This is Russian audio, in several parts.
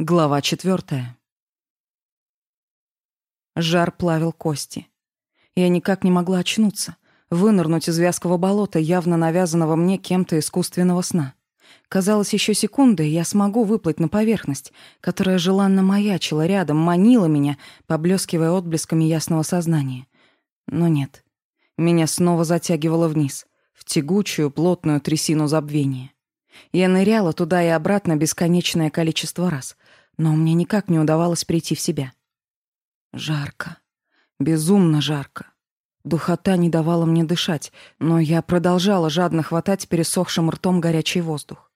Глава четвертая. Жар плавил кости. Я никак не могла очнуться, вынырнуть из вязкого болота, явно навязанного мне кем-то искусственного сна. Казалось, еще секунды, и я смогу выплыть на поверхность, которая желанно маячила рядом, манила меня, поблескивая отблесками ясного сознания. Но нет. Меня снова затягивало вниз, в тягучую, плотную трясину забвения. Я ныряла туда и обратно бесконечное количество раз, но мне никак не удавалось прийти в себя. Жарко. Безумно жарко. Духота не давала мне дышать, но я продолжала жадно хватать пересохшим ртом горячий воздух.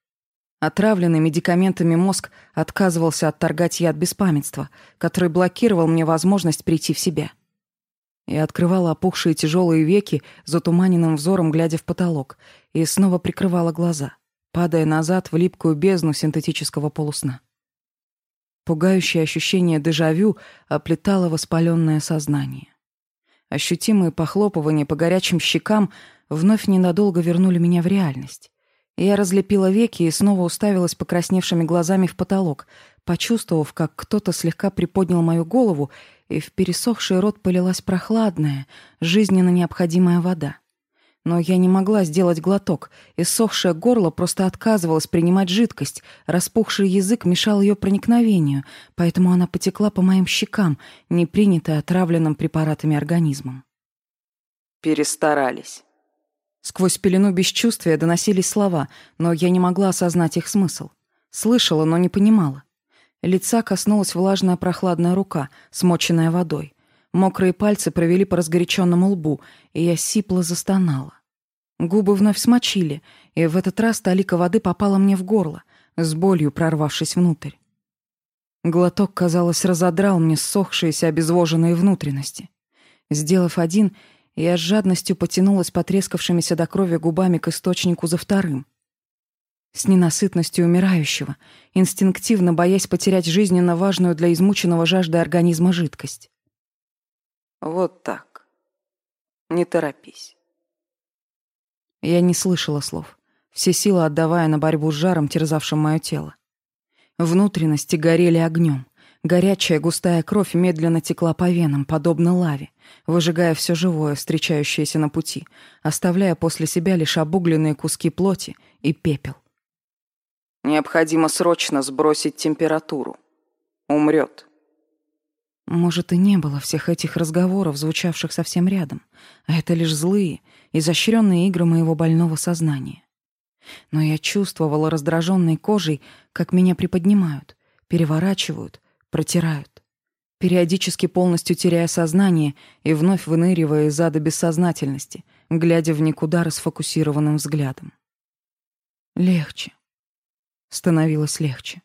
Отравленный медикаментами мозг отказывался отторгать яд беспамятства, который блокировал мне возможность прийти в себя. Я открывала опухшие тяжелые веки затуманенным взором, глядя в потолок, и снова прикрывала глаза — падая назад в липкую бездну синтетического полусна. Пугающее ощущение дежавю оплетало воспаленное сознание. Ощутимые похлопывания по горячим щекам вновь ненадолго вернули меня в реальность. Я разлепила веки и снова уставилась покрасневшими глазами в потолок, почувствовав, как кто-то слегка приподнял мою голову, и в пересохший рот полилась прохладная, жизненно необходимая вода. Но я не могла сделать глоток. и сохшее горло просто отказывалось принимать жидкость. Распухший язык мешал ее проникновению, поэтому она потекла по моим щекам, не принятая отравленным препаратами организмом. «Перестарались». Сквозь пелену бесчувствия доносились слова, но я не могла осознать их смысл. Слышала, но не понимала. Лица коснулась влажная прохладная рука, смоченная водой. Мокрые пальцы провели по разгоряченному лбу, и я сипло застонала. Губы вновь смочили, и в этот раз талика воды попала мне в горло, с болью прорвавшись внутрь. Глоток, казалось, разодрал мне сохшиеся обезвоженные внутренности. Сделав один, я с жадностью потянулась потрескавшимися до крови губами к источнику за вторым. С ненасытностью умирающего, инстинктивно боясь потерять жизненно важную для измученного жажды организма жидкость. Вот так. Не торопись. Я не слышала слов, все силы отдавая на борьбу с жаром, терзавшим мое тело. Внутренности горели огнем. Горячая густая кровь медленно текла по венам, подобно лаве, выжигая все живое, встречающееся на пути, оставляя после себя лишь обугленные куски плоти и пепел. «Необходимо срочно сбросить температуру. Умрет», может, и не было всех этих разговоров, звучавших совсем рядом, а это лишь злые, изощренные игры моего больного сознания. Но я чувствовала раздражённой кожей, как меня приподнимают, переворачивают, протирают, периодически полностью теряя сознание и вновь выныривая из ада бессознательности, глядя в никуда расфокусированным взглядом. Легче. Становилось легче.